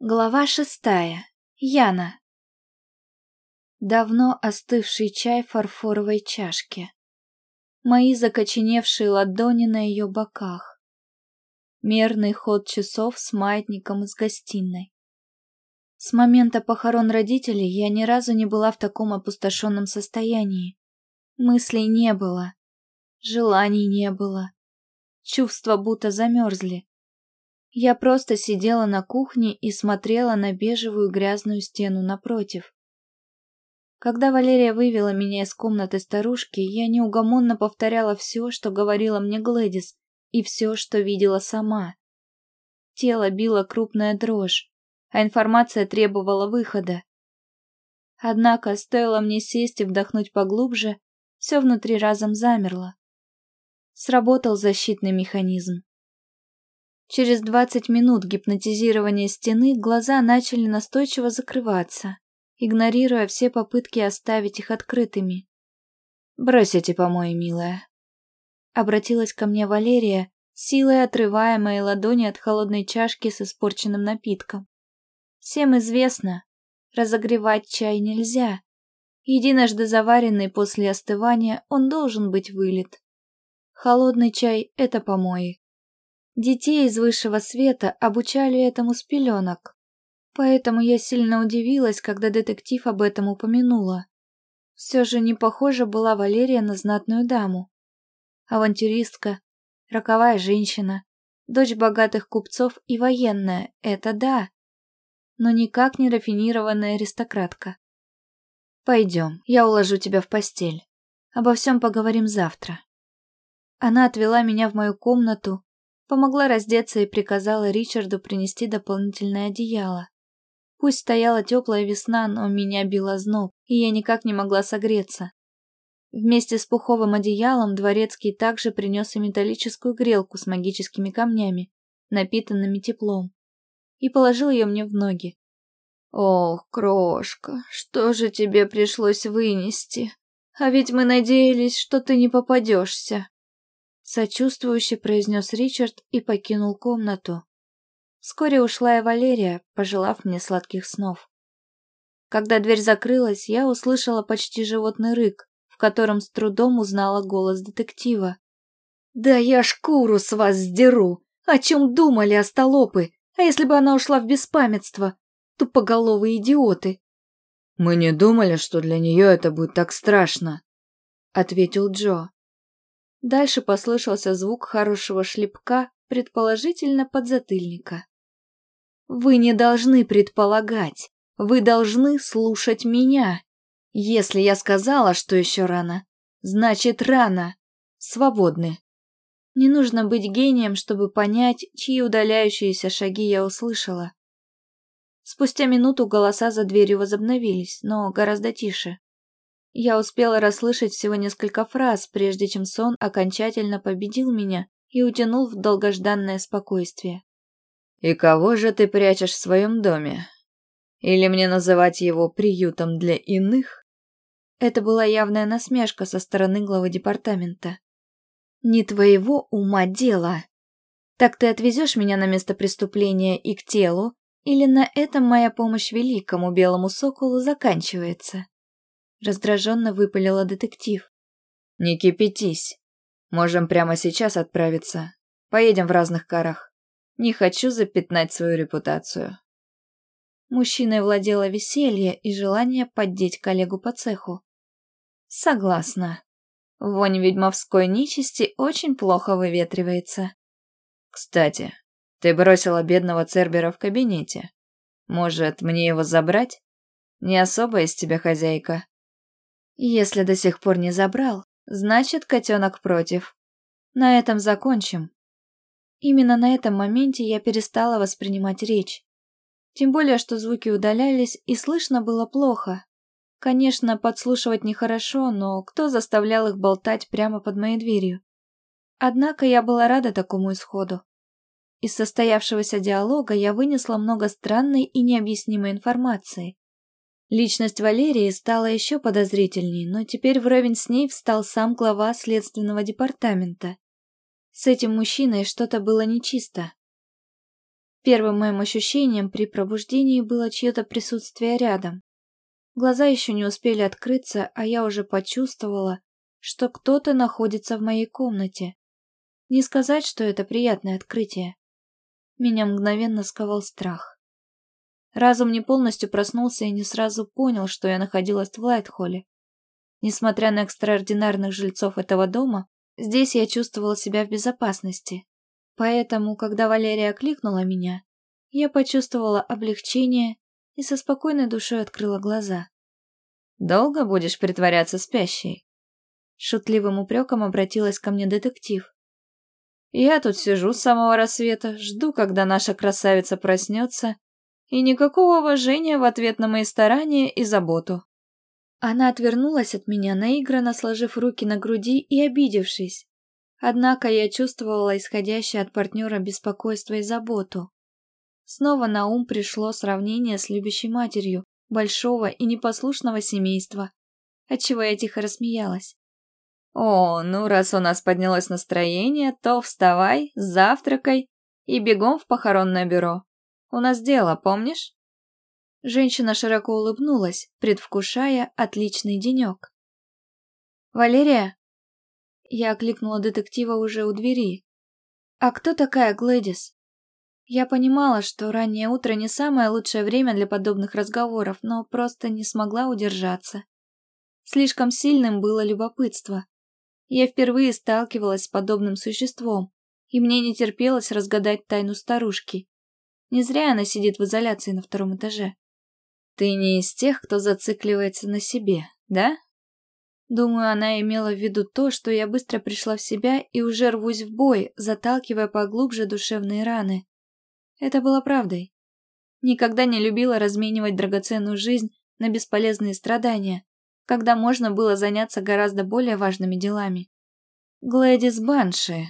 Глава шестая. Яна. Давно остывший чай в фарфоровой чашке. Мои закоченевшие ладони на ее боках. Мерный ход часов с маятником из гостиной. С момента похорон родителей я ни разу не была в таком опустошенном состоянии. Мыслей не было. Желаний не было. Чувства будто замерзли. Я просто сидела на кухне и смотрела на бежевую грязную стену напротив. Когда Валерия вывела меня из комнаты старушки, я неугомонно повторяла все, что говорила мне Глэдис, и все, что видела сама. Тело било крупная дрожь, а информация требовала выхода. Однако, стоило мне сесть и вдохнуть поглубже, все внутри разом замерло. Сработал защитный механизм. Через 20 минут гипнотизирования стены глаза начали настойчиво закрываться, игнорируя все попытки оставить их открытыми. «Брось эти помои, милая», — обратилась ко мне Валерия, силой отрывая мои ладони от холодной чашки с испорченным напитком. «Всем известно, разогревать чай нельзя. Единожды заваренный после остывания, он должен быть вылит. Холодный чай — это помои. Детей из высшего света обучали этому с пеленок. Поэтому я сильно удивилась, когда детектив об этом упомянула. Все же не похожа была Валерия на знатную даму. Авантюристка, роковая женщина, дочь богатых купцов и военная — это да. Но никак не рафинированная аристократка. Пойдем, я уложу тебя в постель. Обо всем поговорим завтра. Она отвела меня в мою комнату, Помогла раздеться и приказала Ричарду принести дополнительное одеяло. Пусть стояла теплая весна, но меня била зноб, и я никак не могла согреться. Вместе с пуховым одеялом дворецкий также принес и металлическую грелку с магическими камнями, напитанными теплом, и положил ее мне в ноги. «Ох, крошка, что же тебе пришлось вынести? А ведь мы надеялись, что ты не попадешься» сочувствующе произнес Ричард и покинул комнату. Вскоре ушла и Валерия, пожелав мне сладких снов. Когда дверь закрылась, я услышала почти животный рык, в котором с трудом узнала голос детектива. «Да я шкуру с вас сдеру! О чем думали остолопы? А если бы она ушла в беспамятство? Тупоголовые идиоты!» «Мы не думали, что для нее это будет так страшно», — ответил Джо. Дальше послышался звук хорошего шлепка, предположительно подзатыльника. «Вы не должны предполагать. Вы должны слушать меня. Если я сказала, что еще рано, значит рано. Свободны». Не нужно быть гением, чтобы понять, чьи удаляющиеся шаги я услышала. Спустя минуту голоса за дверью возобновились, но гораздо тише. Я успела расслышать всего несколько фраз, прежде чем сон окончательно победил меня и утянул в долгожданное спокойствие. «И кого же ты прячешь в своем доме? Или мне называть его приютом для иных?» Это была явная насмешка со стороны главы департамента. «Не твоего ума дело. Так ты отвезешь меня на место преступления и к телу, или на этом моя помощь великому белому соколу заканчивается?» Раздраженно выпалила детектив. «Не кипятись. Можем прямо сейчас отправиться. Поедем в разных карах. Не хочу запятнать свою репутацию». Мужчиной владело веселье и желание поддеть коллегу по цеху. «Согласна. Вонь ведьмовской нечисти очень плохо выветривается». «Кстати, ты бросила бедного Цербера в кабинете. Может, мне его забрать? Не особо из тебя хозяйка». Если до сих пор не забрал, значит, котенок против. На этом закончим. Именно на этом моменте я перестала воспринимать речь. Тем более, что звуки удалялись, и слышно было плохо. Конечно, подслушивать нехорошо, но кто заставлял их болтать прямо под моей дверью? Однако я была рада такому исходу. Из состоявшегося диалога я вынесла много странной и необъяснимой информации. Личность Валерии стала еще подозрительней, но теперь вровень с ней встал сам глава следственного департамента. С этим мужчиной что-то было нечисто. Первым моим ощущением при пробуждении было чье-то присутствие рядом. Глаза еще не успели открыться, а я уже почувствовала, что кто-то находится в моей комнате. Не сказать, что это приятное открытие. Меня мгновенно сковал страх. Разум не полностью проснулся и не сразу понял, что я находилась в Лайтхолле. Несмотря на экстраординарных жильцов этого дома, здесь я чувствовала себя в безопасности. Поэтому, когда Валерия окликнула меня, я почувствовала облегчение и со спокойной душой открыла глаза. «Долго будешь притворяться спящей?» Шутливым упреком обратилась ко мне детектив. «Я тут сижу с самого рассвета, жду, когда наша красавица проснется, и никакого уважения в ответ на мои старания и заботу». Она отвернулась от меня, наигранно сложив руки на груди и обидевшись. Однако я чувствовала исходящее от партнера беспокойство и заботу. Снова на ум пришло сравнение с любящей матерью большого и непослушного семейства, отчего я тихо рассмеялась. «О, ну раз у нас поднялось настроение, то вставай, завтракай и бегом в похоронное бюро. У нас дело, помнишь?» Женщина широко улыбнулась, предвкушая отличный денек. «Валерия?» Я окликнула детектива уже у двери. «А кто такая Глэдис?» Я понимала, что раннее утро не самое лучшее время для подобных разговоров, но просто не смогла удержаться. Слишком сильным было любопытство. Я впервые сталкивалась с подобным существом, и мне не терпелось разгадать тайну старушки. Не зря она сидит в изоляции на втором этаже. Ты не из тех, кто зацикливается на себе, да? Думаю, она имела в виду то, что я быстро пришла в себя и уже рвусь в бой, заталкивая поглубже душевные раны. Это было правдой. Никогда не любила разменивать драгоценную жизнь на бесполезные страдания, когда можно было заняться гораздо более важными делами. Глэдис Банши.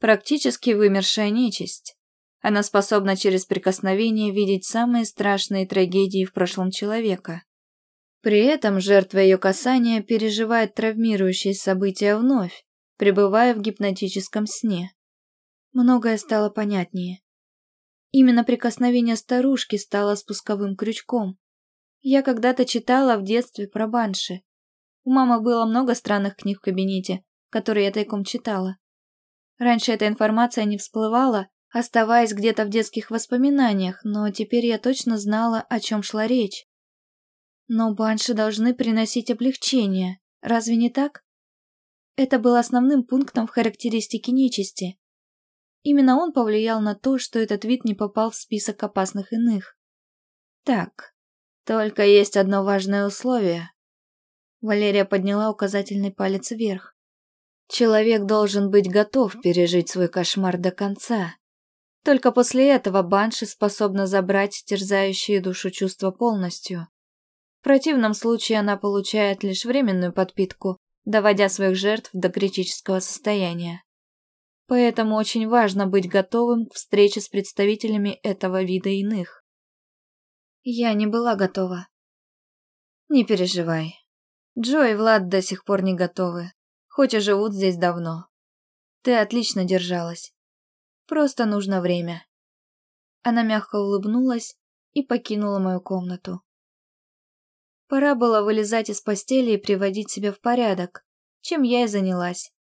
Практически вымершая нечисть. Она способна через прикосновение видеть самые страшные трагедии в прошлом человека. При этом жертва ее касания переживает травмирующие события вновь, пребывая в гипнотическом сне. Многое стало понятнее. Именно прикосновение старушки стало спусковым крючком. Я когда-то читала в детстве про банши. У мамы было много странных книг в кабинете, которые я тайком читала. Раньше эта информация не всплывала, оставаясь где-то в детских воспоминаниях, но теперь я точно знала, о чем шла речь. Но банши должны приносить облегчение, разве не так? Это был основным пунктом в характеристике нечисти. Именно он повлиял на то, что этот вид не попал в список опасных иных. Так, только есть одно важное условие. Валерия подняла указательный палец вверх. Человек должен быть готов пережить свой кошмар до конца. Только после этого банши способна забрать терзающие душу чувства полностью. В противном случае она получает лишь временную подпитку, доводя своих жертв до критического состояния. Поэтому очень важно быть готовым к встрече с представителями этого вида иных. Я не была готова. Не переживай. Джо и Влад до сих пор не готовы, хоть и живут здесь давно. Ты отлично держалась. Просто нужно время. Она мягко улыбнулась и покинула мою комнату. Пора было вылезать из постели и приводить себя в порядок, чем я и занялась.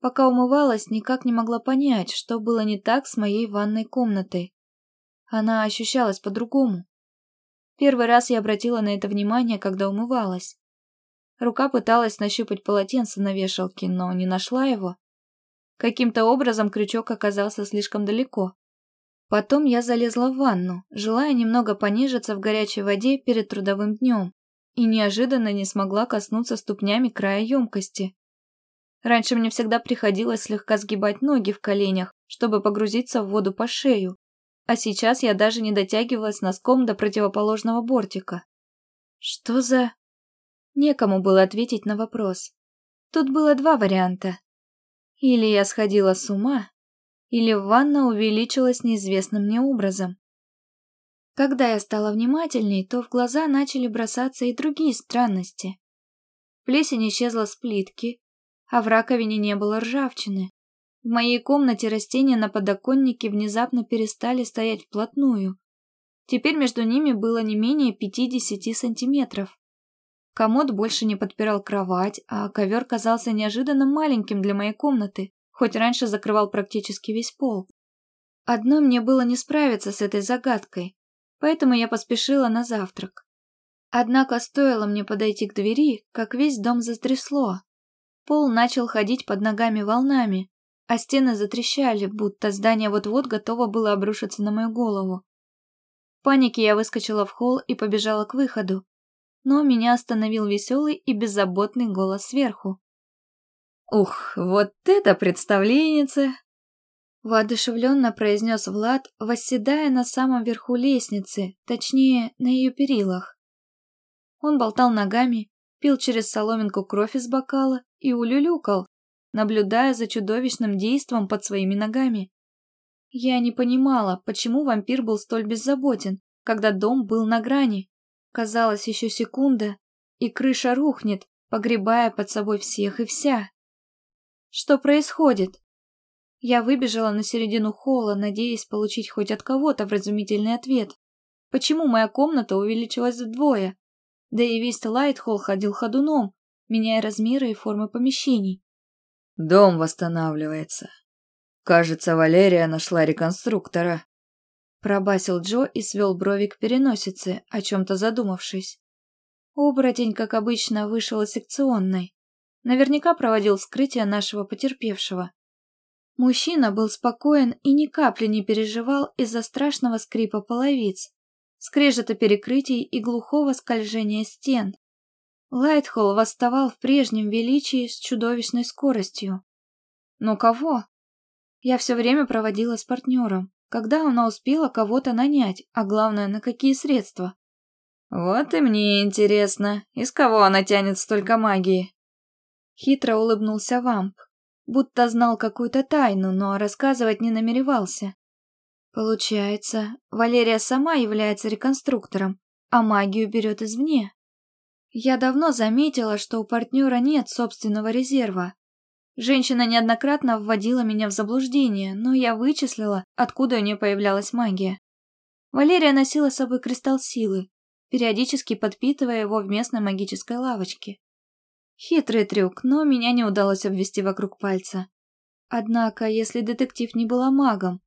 Пока умывалась, никак не могла понять, что было не так с моей ванной комнатой. Она ощущалась по-другому. Первый раз я обратила на это внимание, когда умывалась. Рука пыталась нащупать полотенце на вешалке, но не нашла его. Каким-то образом крючок оказался слишком далеко. Потом я залезла в ванну, желая немного понежиться в горячей воде перед трудовым днем, и неожиданно не смогла коснуться ступнями края емкости. Раньше мне всегда приходилось слегка сгибать ноги в коленях, чтобы погрузиться в воду по шею, а сейчас я даже не дотягивалась носком до противоположного бортика. Что за... Некому было ответить на вопрос. Тут было два варианта. Или я сходила с ума, или ванна увеличилась неизвестным мне образом. Когда я стала внимательней, то в глаза начали бросаться и другие странности. Плесень исчезла с плитки, а в раковине не было ржавчины. В моей комнате растения на подоконнике внезапно перестали стоять вплотную. Теперь между ними было не менее 50 сантиметров. Комод больше не подпирал кровать, а ковер казался неожиданно маленьким для моей комнаты, хоть раньше закрывал практически весь пол. Одно мне было не справиться с этой загадкой, поэтому я поспешила на завтрак. Однако стоило мне подойти к двери, как весь дом затрясло. Пол начал ходить под ногами волнами, а стены затрещали, будто здание вот-вот готово было обрушиться на мою голову. В панике я выскочила в холл и побежала к выходу, но меня остановил веселый и беззаботный голос сверху. «Ух, вот это представленница!» Воодушевленно произнес Влад, восседая на самом верху лестницы, точнее, на ее перилах. Он болтал ногами, пил через соломинку кровь из бокала и улюлюкал, наблюдая за чудовищным действом под своими ногами. Я не понимала, почему вампир был столь беззаботен, когда дом был на грани. Казалось, еще секунда, и крыша рухнет, погребая под собой всех и вся. Что происходит? Я выбежала на середину холла, надеясь получить хоть от кого-то вразумительный ответ. Почему моя комната увеличилась вдвое? Да и весь Лайтхолл ходил ходуном, меняя размеры и формы помещений. Дом восстанавливается. Кажется, Валерия нашла реконструктора. Пробасил Джо и свел брови к переносице, о чем-то задумавшись. Оборотень, как обычно, вышел из секционной. Наверняка проводил вскрытие нашего потерпевшего. Мужчина был спокоен и ни капли не переживал из-за страшного скрипа половиц, скрежета перекрытий и глухого скольжения стен. Лайтхолл восставал в прежнем величии с чудовищной скоростью. Но кого? Я все время проводила с партнером. Когда она успела кого-то нанять, а главное, на какие средства? Вот и мне интересно, из кого она тянет столько магии? Хитро улыбнулся вамп будто знал какую-то тайну, но рассказывать не намеревался. Получается, Валерия сама является реконструктором, а магию берет извне. Я давно заметила, что у партнера нет собственного резерва. Женщина неоднократно вводила меня в заблуждение, но я вычислила, откуда у нее появлялась магия. Валерия носила с собой кристалл силы, периодически подпитывая его в местной магической лавочке. Хитрый трюк, но меня не удалось обвести вокруг пальца. Однако, если детектив не была магом,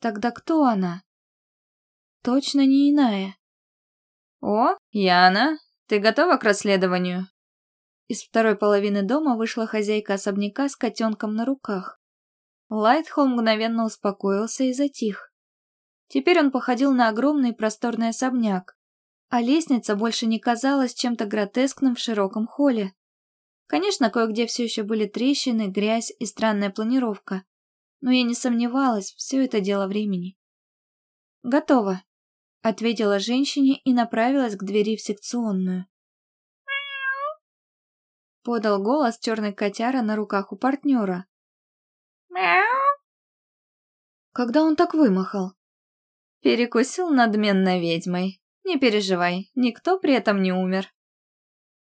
тогда кто она? Точно не иная. «О, Яна, ты готова к расследованию?» Из второй половины дома вышла хозяйка особняка с котенком на руках. Лайтхолл мгновенно успокоился и затих. Теперь он походил на огромный просторный особняк, а лестница больше не казалась чем-то гротескным в широком холле. Конечно, кое-где все еще были трещины, грязь и странная планировка. Но я не сомневалась, все это дело времени. «Готово», — ответила женщине и направилась к двери в секционную. Подал голос черный котяра на руках у партнера. «Мяу!» Когда он так вымахал? Перекусил надменно ведьмой. Не переживай, никто при этом не умер.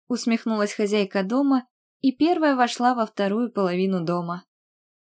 Усмехнулась хозяйка дома и первая вошла во вторую половину дома.